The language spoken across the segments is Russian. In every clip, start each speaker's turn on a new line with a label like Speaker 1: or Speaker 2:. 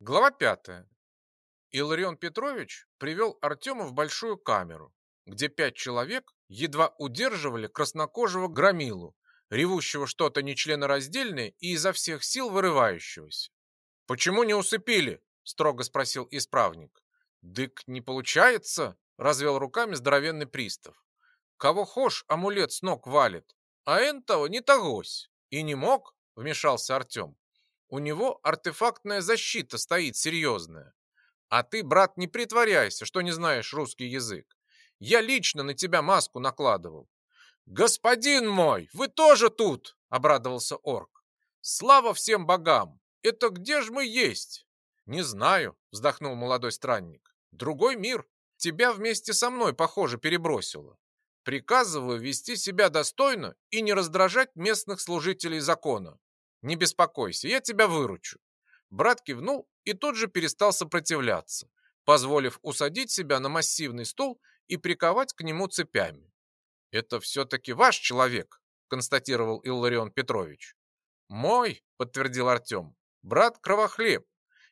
Speaker 1: Глава пятая. Иларион Петрович привел Артема в большую камеру, где пять человек едва удерживали краснокожего громилу, ревущего что-то нечленораздельное и изо всех сил вырывающегося. «Почему не усыпили?» – строго спросил исправник. «Дык не получается», – развел руками здоровенный пристав. «Кого хошь, амулет с ног валит, а энтого не тогось». «И не мог?» – вмешался Артем. У него артефактная защита стоит серьезная. А ты, брат, не притворяйся, что не знаешь русский язык. Я лично на тебя маску накладывал. Господин мой, вы тоже тут, обрадовался орк. Слава всем богам! Это где же мы есть? Не знаю, вздохнул молодой странник. Другой мир. Тебя вместе со мной, похоже, перебросило. Приказываю вести себя достойно и не раздражать местных служителей закона. Не беспокойся, я тебя выручу. Брат кивнул и тут же перестал сопротивляться, позволив усадить себя на массивный стул и приковать к нему цепями. «Это все-таки ваш человек», — констатировал Илларион Петрович. «Мой», — подтвердил Артем, — «брат Кровохлеб,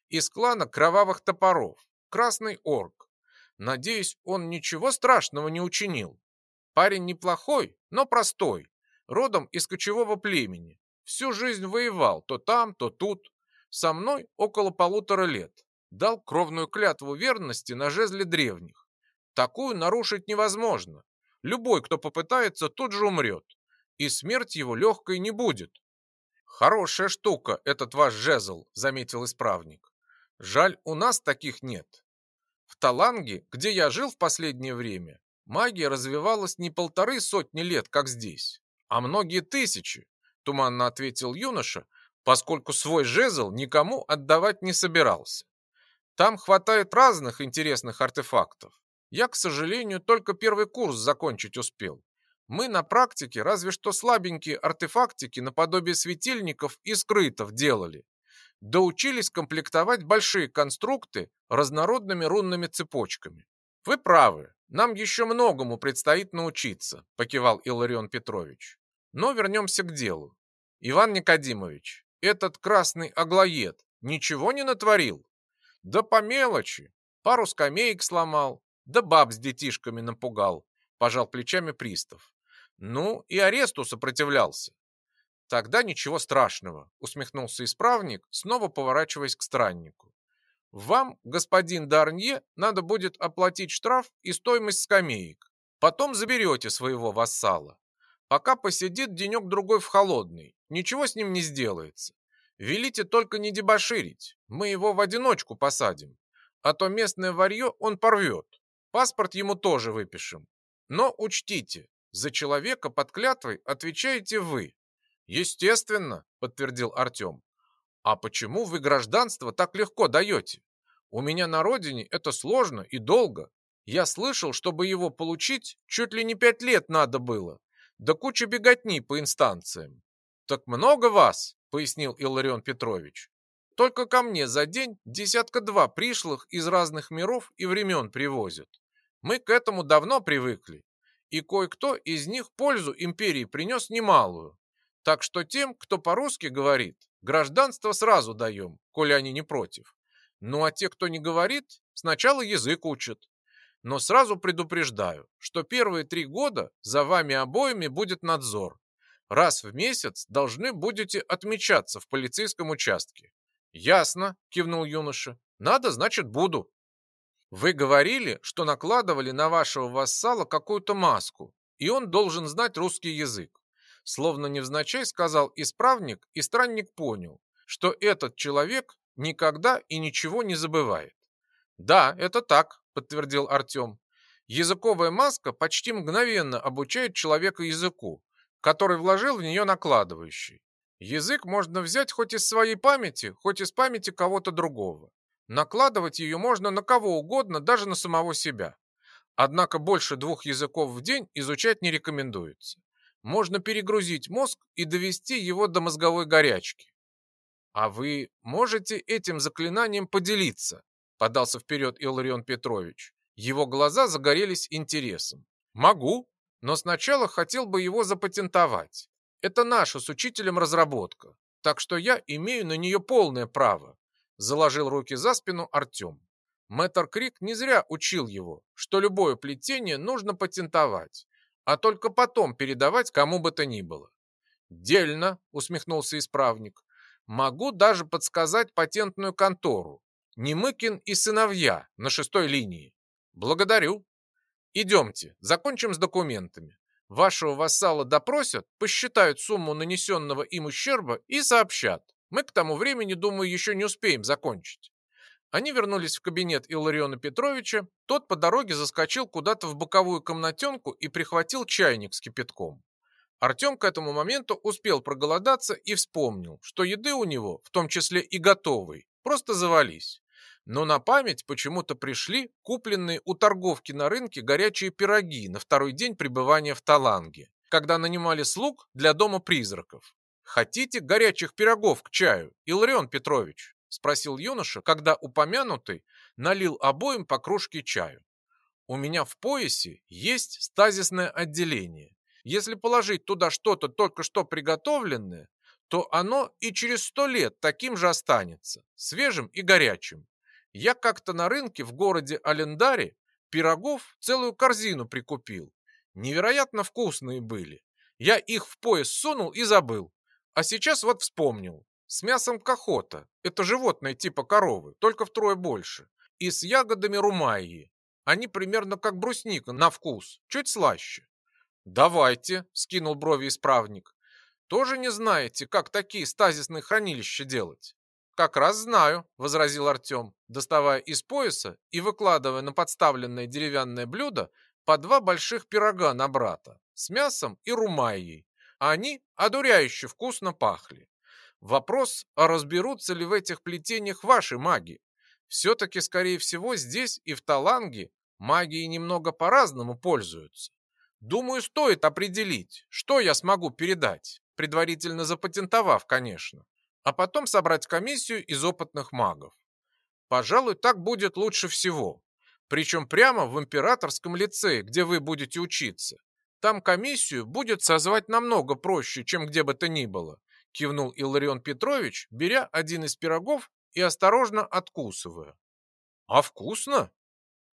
Speaker 1: из клана Кровавых Топоров, Красный Орк. Надеюсь, он ничего страшного не учинил. Парень неплохой, но простой, родом из кочевого племени, Всю жизнь воевал, то там, то тут. Со мной около полутора лет. Дал кровную клятву верности на жезле древних. Такую нарушить невозможно. Любой, кто попытается, тут же умрет. И смерть его легкой не будет. Хорошая штука этот ваш жезл, заметил исправник. Жаль, у нас таких нет. В Таланге, где я жил в последнее время, магия развивалась не полторы сотни лет, как здесь, а многие тысячи туманно ответил юноша, поскольку свой жезл никому отдавать не собирался. Там хватает разных интересных артефактов. Я, к сожалению, только первый курс закончить успел. Мы на практике разве что слабенькие артефактики наподобие светильников и скрытов делали. Доучились комплектовать большие конструкты разнородными рунными цепочками. Вы правы, нам еще многому предстоит научиться, покивал Иларион Петрович. Но вернемся к делу. Иван Никодимович, этот красный аглоед ничего не натворил? Да по мелочи. Пару скамеек сломал, да баб с детишками напугал, пожал плечами пристав. Ну и аресту сопротивлялся. Тогда ничего страшного, усмехнулся исправник, снова поворачиваясь к страннику. Вам, господин Дарнье, надо будет оплатить штраф и стоимость скамеек. Потом заберете своего вассала. Пока посидит денек-другой в холодный, ничего с ним не сделается. Велите только не дебоширить, мы его в одиночку посадим, а то местное варье он порвет. Паспорт ему тоже выпишем. Но учтите, за человека под клятвой отвечаете вы. Естественно, подтвердил Артем. А почему вы гражданство так легко даете? У меня на родине это сложно и долго. Я слышал, чтобы его получить, чуть ли не пять лет надо было да куча беготни по инстанциям. Так много вас, пояснил Илларион Петрович. Только ко мне за день десятка-два пришлых из разных миров и времен привозят. Мы к этому давно привыкли, и кое-кто из них пользу империи принес немалую. Так что тем, кто по-русски говорит, гражданство сразу даем, коли они не против. Ну а те, кто не говорит, сначала язык учат, но сразу предупреждаю, что первые три года за вами обоими будет надзор. Раз в месяц должны будете отмечаться в полицейском участке. Ясно, кивнул юноша. Надо, значит, буду. Вы говорили, что накладывали на вашего вассала какую-то маску, и он должен знать русский язык. Словно невзначай сказал исправник, и странник понял, что этот человек никогда и ничего не забывает. Да, это так, подтвердил Артем. Языковая маска почти мгновенно обучает человека языку, который вложил в нее накладывающий. Язык можно взять хоть из своей памяти, хоть из памяти кого-то другого. Накладывать ее можно на кого угодно, даже на самого себя. Однако больше двух языков в день изучать не рекомендуется. Можно перегрузить мозг и довести его до мозговой горячки. А вы можете этим заклинанием поделиться? Подался вперед Илларион Петрович. Его глаза загорелись интересом. Могу, но сначала хотел бы его запатентовать. Это наша с учителем разработка, так что я имею на нее полное право. заложил руки за спину Артем. Мэтр Крик не зря учил его, что любое плетение нужно патентовать, а только потом передавать кому бы то ни было. «Дельно», — усмехнулся исправник. «Могу даже подсказать патентную контору. Немыкин и сыновья на шестой линии. Благодарю. Идемте, закончим с документами. Вашего вассала допросят, посчитают сумму нанесенного им ущерба и сообщат. Мы к тому времени, думаю, еще не успеем закончить. Они вернулись в кабинет Иллариона Петровича. Тот по дороге заскочил куда-то в боковую комнатенку и прихватил чайник с кипятком. Артем к этому моменту успел проголодаться и вспомнил, что еды у него, в том числе и готовой, просто завались. Но на память почему-то пришли купленные у торговки на рынке горячие пироги на второй день пребывания в Таланге, когда нанимали слуг для дома призраков. «Хотите горячих пирогов к чаю, Иларион Петрович?» – спросил юноша, когда упомянутый налил обоим по кружке чаю. «У меня в поясе есть стазисное отделение. Если положить туда что-то только что приготовленное, то оно и через сто лет таким же останется, свежим и горячим. Я как-то на рынке в городе Алендаре пирогов целую корзину прикупил. Невероятно вкусные были. Я их в пояс сунул и забыл. А сейчас вот вспомнил. С мясом кохота. Это животное типа коровы, только втрое больше. И с ягодами румайи. Они примерно как брусника на вкус, чуть слаще. «Давайте», — скинул брови исправник. «Тоже не знаете, как такие стазисные хранилища делать?» «Как раз знаю», — возразил Артем, доставая из пояса и выкладывая на подставленное деревянное блюдо по два больших пирога на брата с мясом и румайей они одуряюще вкусно пахли. Вопрос, а разберутся ли в этих плетениях ваши маги? Все-таки, скорее всего, здесь и в Таланге магии немного по-разному пользуются. Думаю, стоит определить, что я смогу передать, предварительно запатентовав, конечно, а потом собрать комиссию из опытных магов. Пожалуй, так будет лучше всего. Причем прямо в императорском лицее, где вы будете учиться. Там комиссию будет созвать намного проще, чем где бы то ни было, кивнул Илларион Петрович, беря один из пирогов и осторожно откусывая. А вкусно?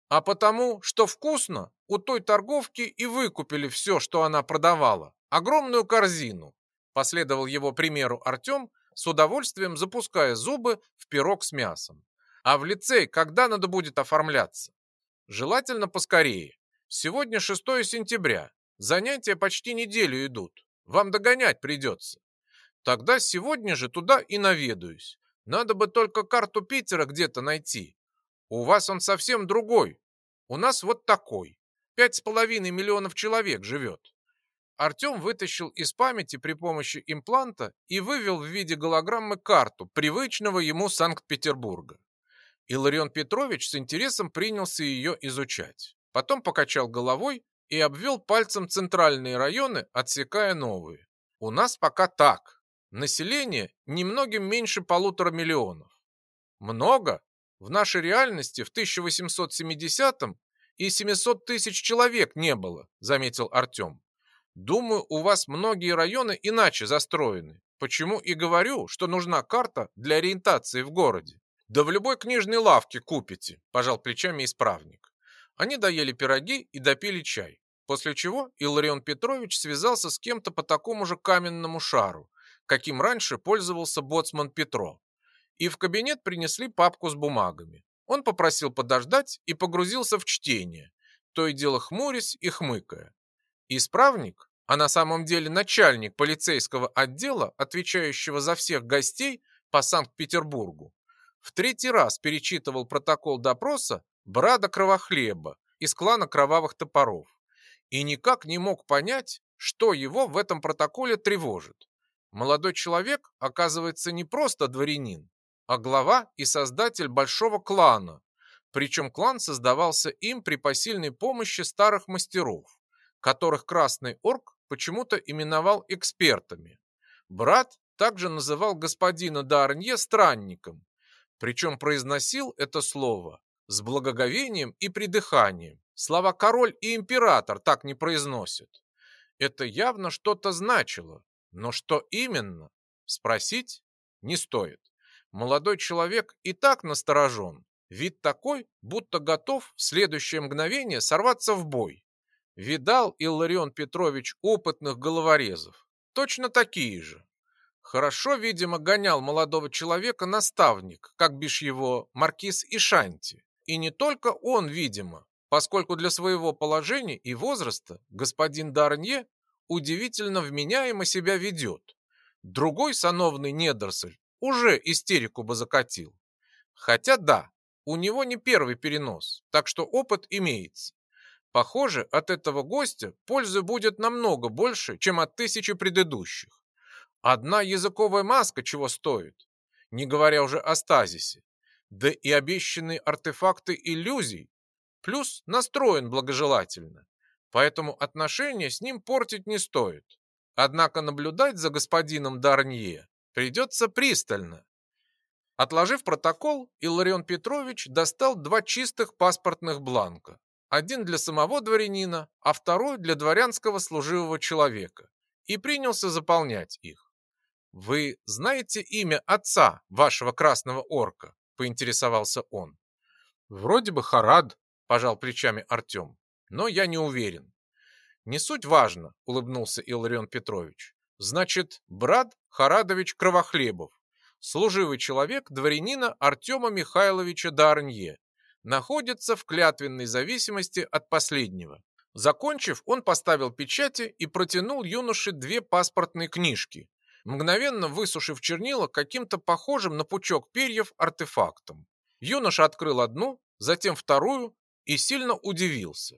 Speaker 1: А потому, что вкусно, у той торговки и выкупили все, что она продавала. Огромную корзину. Последовал его примеру Артем, с удовольствием запуская зубы в пирог с мясом. А в лицей когда надо будет оформляться? Желательно поскорее. Сегодня 6 сентября. Занятия почти неделю идут. Вам догонять придется. Тогда сегодня же туда и наведаюсь. Надо бы только карту Питера где-то найти. У вас он совсем другой. У нас вот такой. Пять с половиной миллионов человек живет. Артем вытащил из памяти при помощи импланта и вывел в виде голограммы карту привычного ему Санкт-Петербурга. Иларион Петрович с интересом принялся ее изучать. Потом покачал головой и обвел пальцем центральные районы, отсекая новые. У нас пока так. Население немногим меньше полутора миллионов. Много? В нашей реальности в 1870-м и 700 тысяч человек не было, заметил Артем. Думаю, у вас многие районы иначе застроены. Почему и говорю, что нужна карта для ориентации в городе. Да в любой книжной лавке купите, пожал плечами исправник. Они доели пироги и допили чай. После чего Илларион Петрович связался с кем-то по такому же каменному шару, каким раньше пользовался боцман Петро. И в кабинет принесли папку с бумагами. Он попросил подождать и погрузился в чтение, то и дело хмурясь и хмыкая. Исправник, а на самом деле начальник полицейского отдела, отвечающего за всех гостей по Санкт-Петербургу, в третий раз перечитывал протокол допроса Брада Кровохлеба из клана Кровавых Топоров и никак не мог понять, что его в этом протоколе тревожит. Молодой человек, оказывается, не просто дворянин, а глава и создатель большого клана, причем клан создавался им при посильной помощи старых мастеров, которых Красный Орк почему-то именовал экспертами. Брат также называл господина Дарнье странником, причем произносил это слово с благоговением и придыханием. Слова «король» и «император» так не произносят. Это явно что-то значило, но что именно, спросить не стоит. Молодой человек и так насторожен. Вид такой, будто готов в следующее мгновение сорваться в бой. Видал Илларион Петрович опытных головорезов. Точно такие же. Хорошо, видимо, гонял молодого человека наставник, как бишь его маркиз Ишанти. И не только он, видимо, поскольку для своего положения и возраста господин Дарнье удивительно вменяемо себя ведет. Другой сановный недоросль уже истерику бы закатил. Хотя да, у него не первый перенос, так что опыт имеется. Похоже, от этого гостя пользы будет намного больше, чем от тысячи предыдущих. Одна языковая маска чего стоит, не говоря уже о стазисе. Да и обещанные артефакты иллюзий, плюс настроен благожелательно. Поэтому отношения с ним портить не стоит. Однако наблюдать за господином Дарнье придется пристально. Отложив протокол, Илларион Петрович достал два чистых паспортных бланка. Один для самого дворянина, а второй для дворянского служивого человека. И принялся заполнять их. «Вы знаете имя отца вашего красного орка?» – поинтересовался он. «Вроде бы Харад», – пожал плечами Артем, – «но я не уверен». «Не суть важно», – улыбнулся Илларион Петрович. «Значит, брат Харадович Кровохлебов, служивый человек дворянина Артема Михайловича Дарнье, находится в клятвенной зависимости от последнего. Закончив, он поставил печати и протянул юноше две паспортные книжки, мгновенно высушив чернила каким-то похожим на пучок перьев артефактом. Юноша открыл одну, затем вторую и сильно удивился,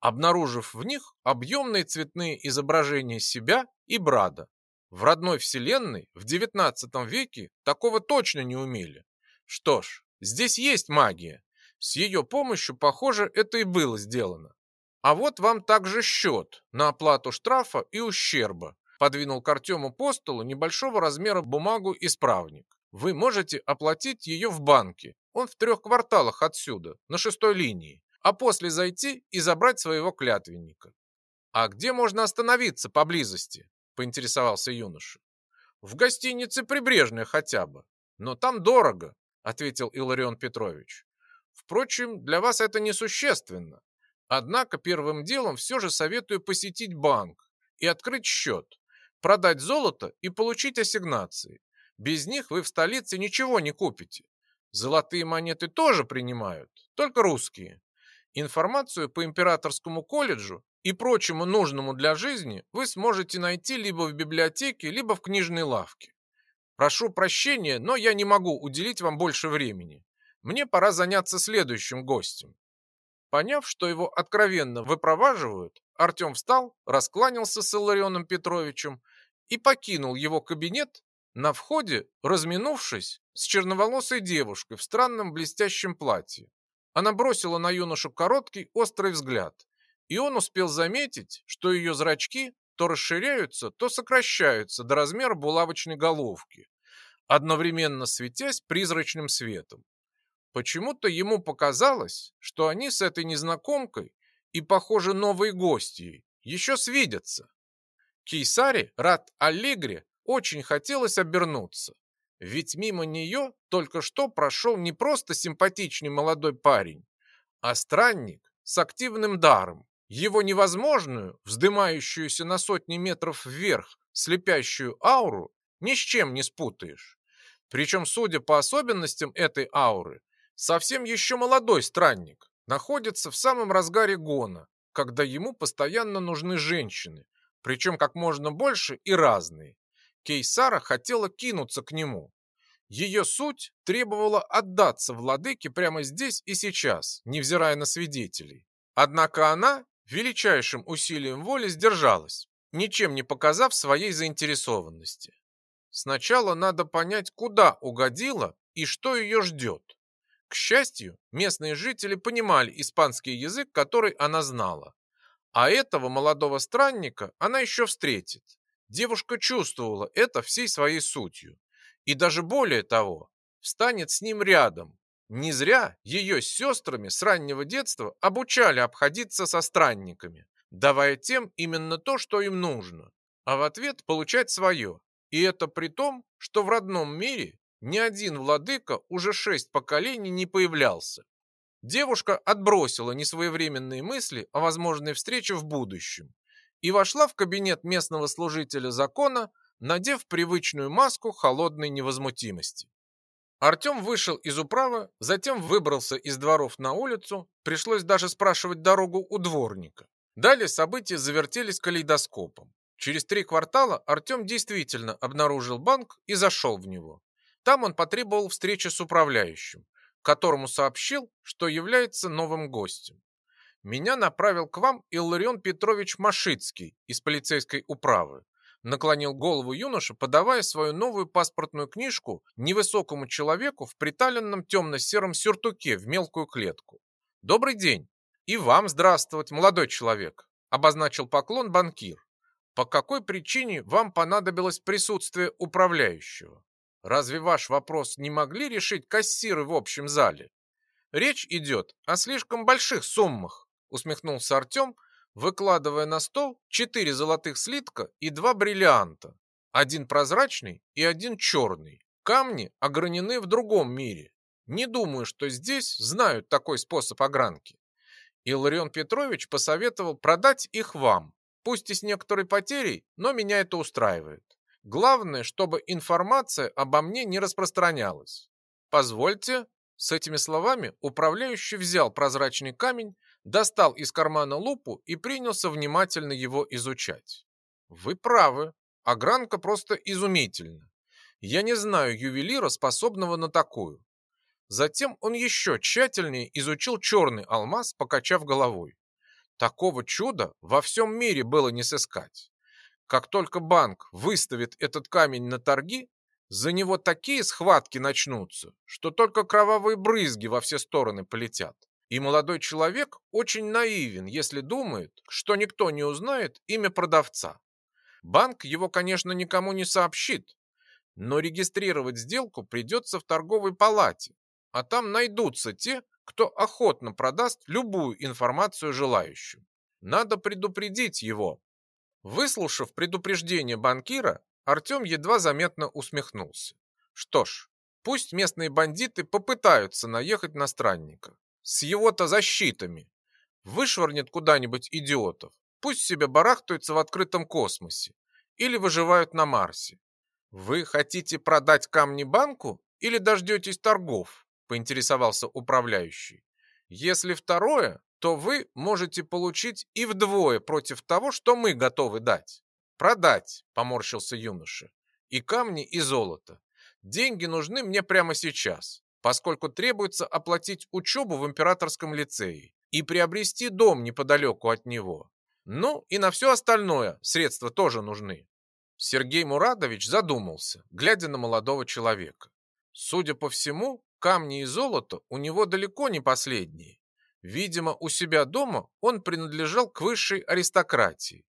Speaker 1: обнаружив в них объемные цветные изображения себя и брада. В родной вселенной в XIX веке такого точно не умели. Что ж, здесь есть магия, с ее помощью, похоже, это и было сделано. А вот вам также счет на оплату штрафа и ущерба. Подвинул к Артему по столу небольшого размера бумагу исправник. Вы можете оплатить ее в банке. Он в трех кварталах отсюда, на шестой линии. А после зайти и забрать своего клятвенника. А где можно остановиться поблизости? Поинтересовался юноша. В гостинице Прибрежная хотя бы. Но там дорого, ответил Иларион Петрович. Впрочем, для вас это несущественно. Однако первым делом все же советую посетить банк и открыть счет, продать золото и получить ассигнации. Без них вы в столице ничего не купите. Золотые монеты тоже принимают, только русские. Информацию по императорскому колледжу и прочему нужному для жизни вы сможете найти либо в библиотеке, либо в книжной лавке. Прошу прощения, но я не могу уделить вам больше времени. Мне пора заняться следующим гостем. Поняв, что его откровенно выпроваживают, Артем встал, раскланялся с Илларионом Петровичем и покинул его кабинет, на входе разминувшись с черноволосой девушкой в странном блестящем платье. Она бросила на юношу короткий острый взгляд, и он успел заметить, что ее зрачки то расширяются, то сокращаются до размера булавочной головки, одновременно светясь призрачным светом. Почему-то ему показалось, что они с этой незнакомкой и, похоже, новой гостьей еще свидятся. Кейсаре, рад Аллегре, очень хотелось обернуться, ведь мимо нее только что прошел не просто симпатичный молодой парень, а странник с активным даром. Его невозможную, вздымающуюся на сотни метров вверх, слепящую ауру ни с чем не спутаешь. Причем, судя по особенностям этой ауры, Совсем еще молодой странник находится в самом разгаре гона, когда ему постоянно нужны женщины, причем как можно больше и разные. Кейсара хотела кинуться к нему. Ее суть требовала отдаться владыке прямо здесь и сейчас, невзирая на свидетелей. Однако она величайшим усилием воли сдержалась, ничем не показав своей заинтересованности. Сначала надо понять, куда угодила и что ее ждет. К счастью, местные жители понимали испанский язык, который она знала. А этого молодого странника она еще встретит. Девушка чувствовала это всей своей сутью. И даже более того, встанет с ним рядом. Не зря ее с сестрами с раннего детства обучали обходиться со странниками, давая тем именно то, что им нужно, а в ответ получать свое. И это при том, что в родном мире ни один владыка уже шесть поколений не появлялся. Девушка отбросила несвоевременные мысли о возможной встрече в будущем и вошла в кабинет местного служителя закона, надев привычную маску холодной невозмутимости. Артем вышел из управы, затем выбрался из дворов на улицу, пришлось даже спрашивать дорогу у дворника. Далее события завертелись калейдоскопом. Через три квартала Артем действительно обнаружил банк и зашел в него. Там он потребовал встречи с управляющим, которому сообщил, что является новым гостем. Меня направил к вам Илларион Петрович Машицкий из полицейской управы. Наклонил голову юноша, подавая свою новую паспортную книжку невысокому человеку в приталенном темно-сером сюртуке в мелкую клетку. «Добрый день!» «И вам здравствовать, молодой человек!» обозначил поклон банкир. «По какой причине вам понадобилось присутствие управляющего? Разве ваш вопрос не могли решить кассиры в общем зале? Речь идет о слишком больших суммах», усмехнулся Артем, выкладывая на стол четыре золотых слитка и два бриллианта. Один прозрачный и один черный. Камни огранены в другом мире. Не думаю, что здесь знают такой способ огранки. Илларион Петрович посоветовал продать их вам, пусть и с некоторой потерей, но меня это устраивает. Главное, чтобы информация обо мне не распространялась. Позвольте. С этими словами управляющий взял прозрачный камень, достал из кармана лупу и принялся внимательно его изучать. Вы правы, огранка просто изумительна. Я не знаю ювелира, способного на такую. Затем он еще тщательнее изучил черный алмаз, покачав головой. Такого чуда во всем мире было не сыскать. Как только банк выставит этот камень на торги, за него такие схватки начнутся, что только кровавые брызги во все стороны полетят. И молодой человек очень наивен, если думает, что никто не узнает имя продавца. Банк его, конечно, никому не сообщит, но регистрировать сделку придется в торговой палате, а там найдутся те, кто охотно продаст любую информацию желающим. Надо предупредить его. Выслушав предупреждение банкира, Артем едва заметно усмехнулся. Что ж, пусть местные бандиты попытаются наехать на странника. С его-то защитами. Вышвырнет куда-нибудь идиотов. Пусть себе барахтаются в открытом космосе. Или выживают на Марсе. Вы хотите продать камни банку или дождетесь торгов? поинтересовался управляющий. Если второе, то вы можете получить и вдвое против того, что мы готовы дать. Продать, поморщился юноша. И камни, и золото. Деньги нужны мне прямо сейчас, поскольку требуется оплатить учебу в императорском лицее и приобрести дом неподалеку от него. Ну и на все остальное средства тоже нужны. Сергей Мурадович задумался, глядя на молодого человека. Судя по всему, Камни и золото у него далеко не последние. Видимо, у себя дома он принадлежал к высшей аристократии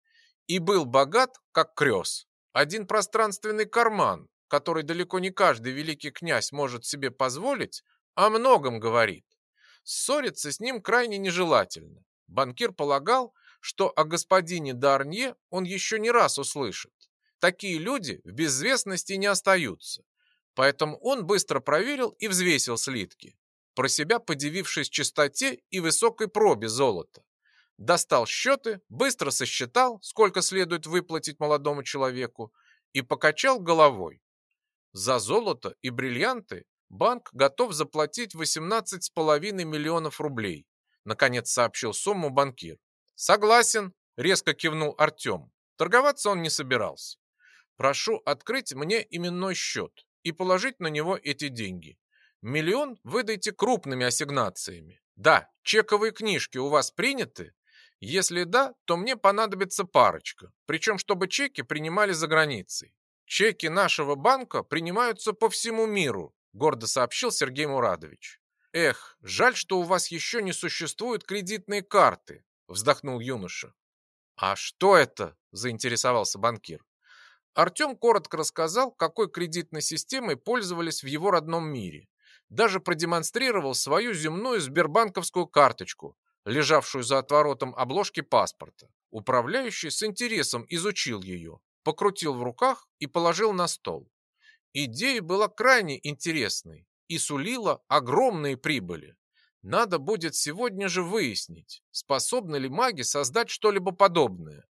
Speaker 1: и был богат, как крёс. Один пространственный карман, который далеко не каждый великий князь может себе позволить, о многом говорит. Ссориться с ним крайне нежелательно. Банкир полагал, что о господине Дарнье он еще не раз услышит. Такие люди в безвестности не остаются. Поэтому он быстро проверил и взвесил слитки, про себя подивившись чистоте и высокой пробе золота. Достал счеты, быстро сосчитал, сколько следует выплатить молодому человеку, и покачал головой. За золото и бриллианты банк готов заплатить 18,5 миллионов рублей, наконец сообщил сумму банкир. Согласен, резко кивнул Артем. Торговаться он не собирался. Прошу открыть мне именной счет и положить на него эти деньги. Миллион выдайте крупными ассигнациями. Да, чековые книжки у вас приняты? Если да, то мне понадобится парочка, причем чтобы чеки принимали за границей. Чеки нашего банка принимаются по всему миру, гордо сообщил Сергей Мурадович. Эх, жаль, что у вас еще не существуют кредитные карты, вздохнул юноша. А что это? заинтересовался банкир. Артем коротко рассказал, какой кредитной системой пользовались в его родном мире. Даже продемонстрировал свою земную сбербанковскую карточку, лежавшую за отворотом обложки паспорта. Управляющий с интересом изучил ее, покрутил в руках и положил на стол. Идея была крайне интересной и сулила огромные прибыли. Надо будет сегодня же выяснить, способны ли маги создать что-либо подобное.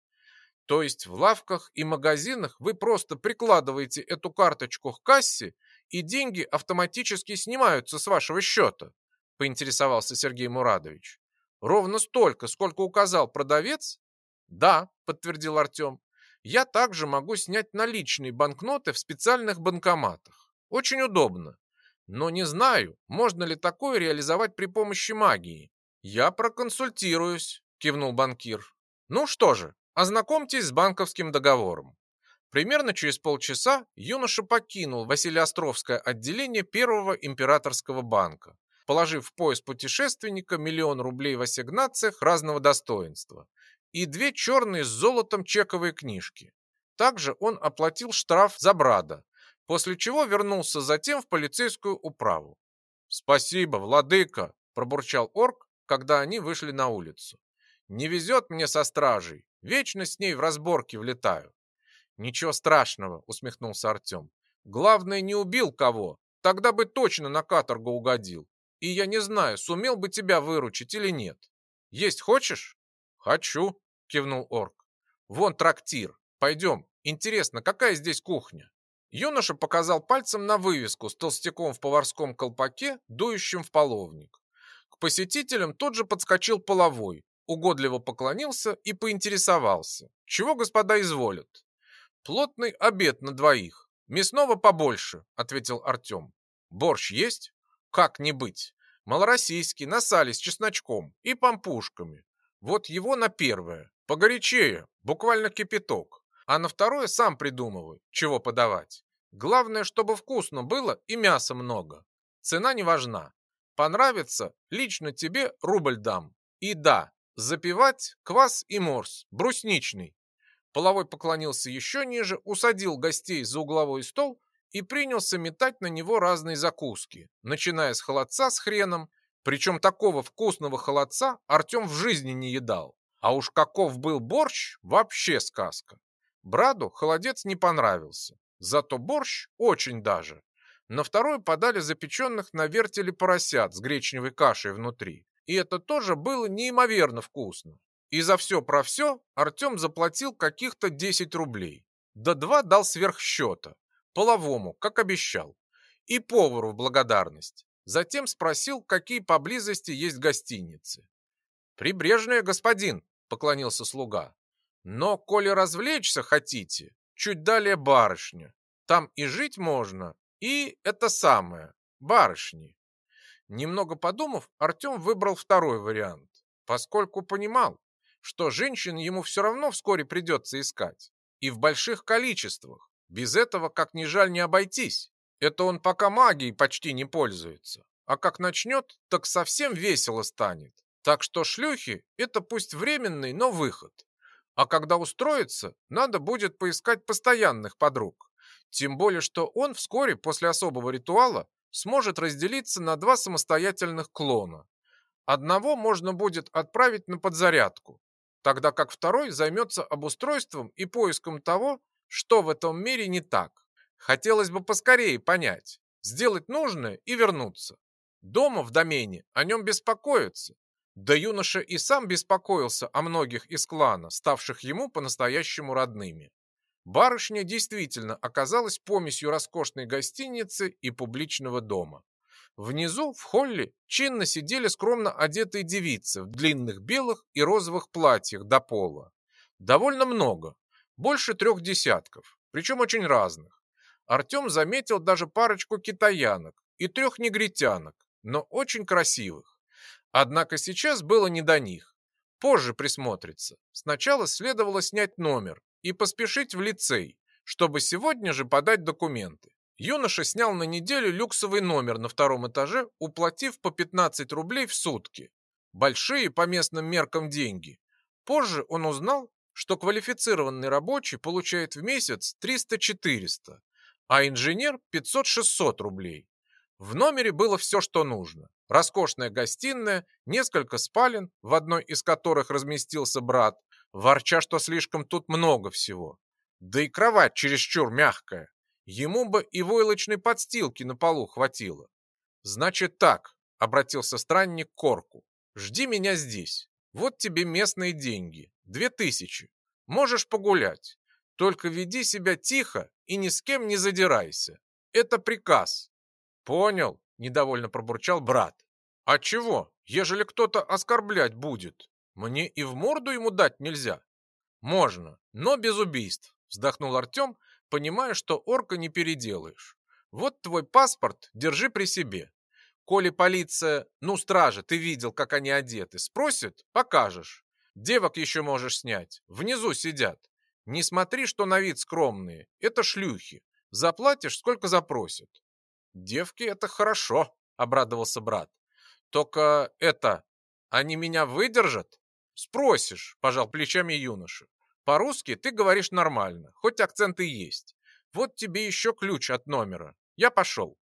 Speaker 1: То есть в лавках и магазинах вы просто прикладываете эту карточку к кассе, и деньги автоматически снимаются с вашего счета, поинтересовался Сергей Мурадович. Ровно столько, сколько указал продавец? Да, подтвердил Артем. Я также могу снять наличные банкноты в специальных банкоматах. Очень удобно. Но не знаю, можно ли такое реализовать при помощи магии. Я проконсультируюсь, кивнул банкир. Ну что же, ознакомьтесь с банковским договором. Примерно через полчаса юноша покинул Василиостровское отделение Первого императорского банка, положив в пояс путешественника миллион рублей в ассигнациях разного достоинства и две черные с золотом чековые книжки. Также он оплатил штраф за брада, после чего вернулся затем в полицейскую управу. «Спасибо, владыка!» – пробурчал орк, когда они вышли на улицу. «Не везет мне со стражей, вечно с ней в разборки влетаю». «Ничего страшного», – усмехнулся Артем. «Главное, не убил кого, тогда бы точно на каторгу угодил. И я не знаю, сумел бы тебя выручить или нет. Есть хочешь?» «Хочу», – кивнул орк. «Вон трактир. Пойдем. Интересно, какая здесь кухня?» Юноша показал пальцем на вывеску с толстяком в поварском колпаке, дующим в половник. К посетителям тут же подскочил половой, угодливо поклонился и поинтересовался, чего господа изволят. «Плотный обед на двоих. Мясного побольше», — ответил Артем. «Борщ есть?» «Как не быть? Малороссийский, на сале с чесночком и пампушками. Вот его на первое. Погорячее, буквально кипяток. А на второе сам придумываю, чего подавать. Главное, чтобы вкусно было и мяса много. Цена не важна. Понравится, лично тебе рубль дам. И да, запивать квас и морс, брусничный. Половой поклонился еще ниже, усадил гостей за угловой стол и принялся метать на него разные закуски, начиная с холодца с хреном, причем такого вкусного холодца Артем в жизни не едал. А уж каков был борщ, вообще сказка. Браду холодец не понравился. Зато борщ очень даже. На второй подали запеченных на вертеле поросят с гречневой кашей внутри. И это тоже было неимоверно вкусно. И за все про все Артем заплатил каких-то 10 рублей. Да два дал сверх счета. Половому, как обещал. И повару в благодарность. Затем спросил, какие поблизости есть гостиницы. «Прибрежная, господин», — поклонился слуга. «Но, коли развлечься хотите, Чуть далее барышня. Там и жить можно, и это самое, барышни. Немного подумав, Артем выбрал второй вариант, поскольку понимал, что женщин ему все равно вскоре придется искать. И в больших количествах. Без этого, как ни жаль, не обойтись. Это он пока магией почти не пользуется. А как начнет, так совсем весело станет. Так что шлюхи – это пусть временный, но выход. А когда устроится, надо будет поискать постоянных подруг. Тем более, что он вскоре после особого ритуала сможет разделиться на два самостоятельных клона. Одного можно будет отправить на подзарядку, тогда как второй займется обустройством и поиском того, что в этом мире не так. Хотелось бы поскорее понять, сделать нужное и вернуться. Дома в домене о нем беспокоятся, да юноша и сам беспокоился о многих из клана, ставших ему по-настоящему родными. Барышня действительно оказалась помесью роскошной гостиницы и публичного дома. Внизу, в холле, чинно сидели скромно одетые девицы в длинных белых и розовых платьях до пола. Довольно много, больше трех десятков, причем очень разных. Артем заметил даже парочку китаянок и трех негритянок, но очень красивых. Однако сейчас было не до них. Позже присмотрится. Сначала следовало снять номер и поспешить в лицей, чтобы сегодня же подать документы. Юноша снял на неделю люксовый номер на втором этаже, уплатив по 15 рублей в сутки. Большие по местным меркам деньги. Позже он узнал, что квалифицированный рабочий получает в месяц 300-400, а инженер 500-600 рублей. В номере было все, что нужно. Роскошная гостиная, несколько спален, в одной из которых разместился брат, ворча, что слишком тут много всего. Да и кровать чересчур мягкая. Ему бы и войлочной подстилки на полу хватило. Значит так, обратился странник к Корку. Жди меня здесь. Вот тебе местные деньги. Две тысячи. Можешь погулять. Только веди себя тихо и ни с кем не задирайся. Это приказ. Понял, недовольно пробурчал брат. А чего, ежели кто-то оскорблять будет? Мне и в морду ему дать нельзя. Можно, но без убийств, вздохнул Артем, понимая, что орка не переделаешь. Вот твой паспорт, держи при себе. Коли полиция, ну, стража, ты видел, как они одеты, спросит, покажешь. Девок еще можешь снять, внизу сидят. Не смотри, что на вид скромные, это шлюхи. Заплатишь, сколько запросят. Девки, это хорошо, обрадовался брат. Только это, они меня выдержат? Спросишь, пожал плечами юноша. По-русски ты говоришь нормально, хоть акцент и есть. Вот тебе еще ключ от номера. Я пошел.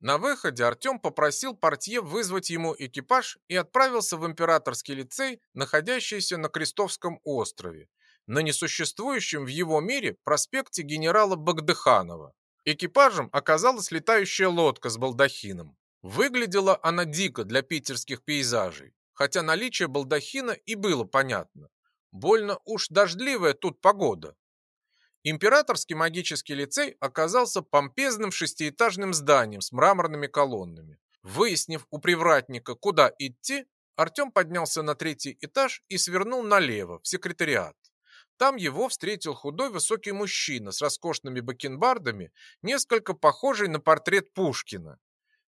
Speaker 1: На выходе Артем попросил портье вызвать ему экипаж и отправился в императорский лицей, находящийся на Крестовском острове, на несуществующем в его мире проспекте генерала Багдыханова. Экипажем оказалась летающая лодка с балдахином. Выглядела она дико для питерских пейзажей, хотя наличие балдахина и было понятно. Больно уж дождливая тут погода. Императорский магический лицей оказался помпезным шестиэтажным зданием с мраморными колоннами. Выяснив у привратника, куда идти, Артем поднялся на третий этаж и свернул налево, в секретариат. Там его встретил худой высокий мужчина с роскошными бакенбардами, несколько похожий на портрет Пушкина.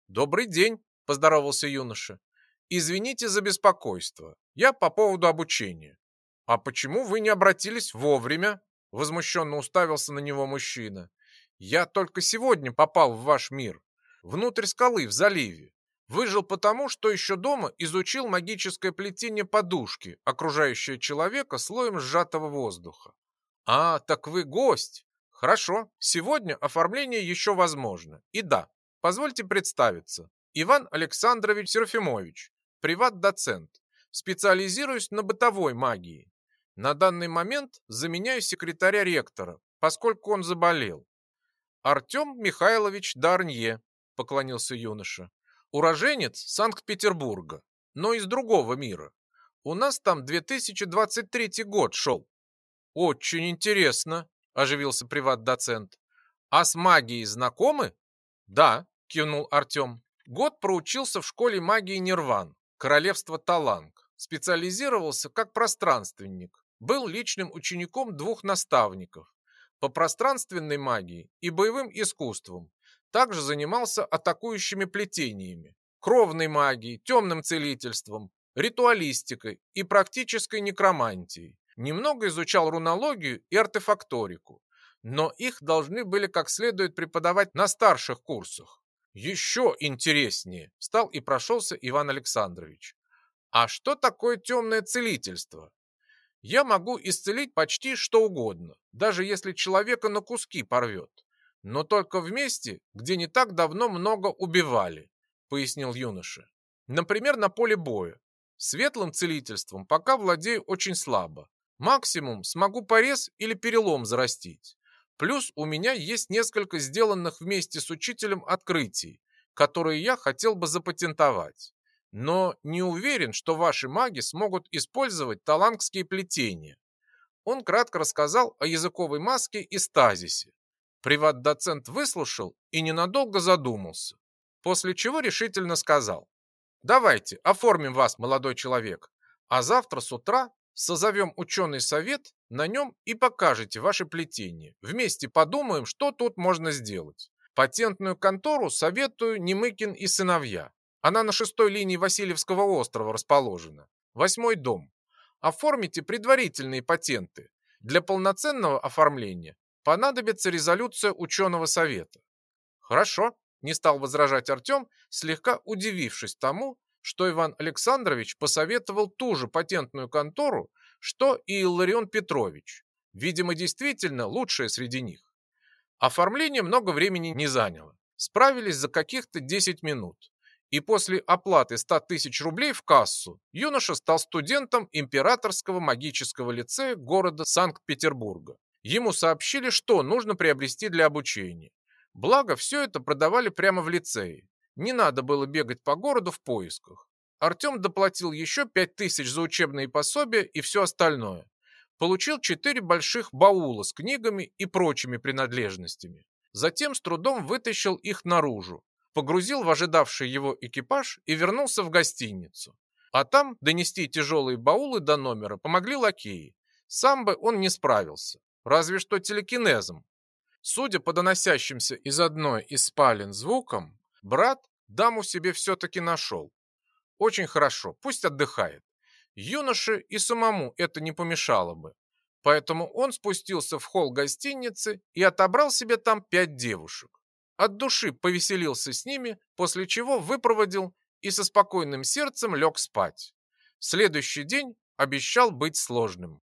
Speaker 1: «Добрый день», – поздоровался юноша. «Извините за беспокойство. Я по поводу обучения». «А почему вы не обратились вовремя?» – возмущенно уставился на него мужчина. «Я только сегодня попал в ваш мир, внутрь скалы в заливе. Выжил потому, что еще дома изучил магическое плетение подушки, окружающее человека слоем сжатого воздуха. А, так вы гость. Хорошо, сегодня оформление еще возможно. И да, позвольте представиться. Иван Александрович Серафимович, приват-доцент. Специализируюсь на бытовой магии. На данный момент заменяю секретаря ректора, поскольку он заболел. Артем Михайлович Дарнье, поклонился юноша. Уроженец Санкт-Петербурга, но из другого мира. У нас там 2023 год шел. Очень интересно, оживился приват-доцент. А с магией знакомы? Да, кивнул Артем. Год проучился в школе магии Нирван, королевство Таланг. Специализировался как пространственник. Был личным учеником двух наставников по пространственной магии и боевым искусствам также занимался атакующими плетениями, кровной магией, темным целительством, ритуалистикой и практической некромантией. Немного изучал рунологию и артефакторику, но их должны были как следует преподавать на старших курсах. Еще интереснее, стал и прошелся Иван Александрович. А что такое темное целительство? Я могу исцелить почти что угодно, даже если человека на куски порвет но только в месте, где не так давно много убивали, пояснил юноша. Например, на поле боя. Светлым целительством пока владею очень слабо. Максимум смогу порез или перелом зарастить. Плюс у меня есть несколько сделанных вместе с учителем открытий, которые я хотел бы запатентовать. Но не уверен, что ваши маги смогут использовать талангские плетения. Он кратко рассказал о языковой маске и стазисе, Приват-доцент выслушал и ненадолго задумался, после чего решительно сказал, «Давайте, оформим вас, молодой человек, а завтра с утра созовем ученый совет, на нем и покажете ваше плетение. Вместе подумаем, что тут можно сделать. Патентную контору советую Немыкин и сыновья. Она на шестой линии Васильевского острова расположена. Восьмой дом. Оформите предварительные патенты. Для полноценного оформления понадобится резолюция ученого совета. Хорошо, не стал возражать Артем, слегка удивившись тому, что Иван Александрович посоветовал ту же патентную контору, что и Илларион Петрович. Видимо, действительно лучшая среди них. Оформление много времени не заняло. Справились за каких-то 10 минут. И после оплаты 100 тысяч рублей в кассу юноша стал студентом Императорского магического лицея города Санкт-Петербурга. Ему сообщили, что нужно приобрести для обучения. Благо, все это продавали прямо в лицее. Не надо было бегать по городу в поисках. Артем доплатил еще пять тысяч за учебные пособия и все остальное. Получил четыре больших баула с книгами и прочими принадлежностями. Затем с трудом вытащил их наружу, погрузил в ожидавший его экипаж и вернулся в гостиницу. А там донести тяжелые баулы до номера помогли лакеи. Сам бы он не справился, разве что телекинезом. Судя по доносящимся из одной из спален звукам, брат даму себе все-таки нашел. Очень хорошо, пусть отдыхает. Юноше и самому это не помешало бы. Поэтому он спустился в холл гостиницы и отобрал себе там пять девушек. От души повеселился с ними, после чего выпроводил и со спокойным сердцем лег спать. Следующий день обещал быть сложным.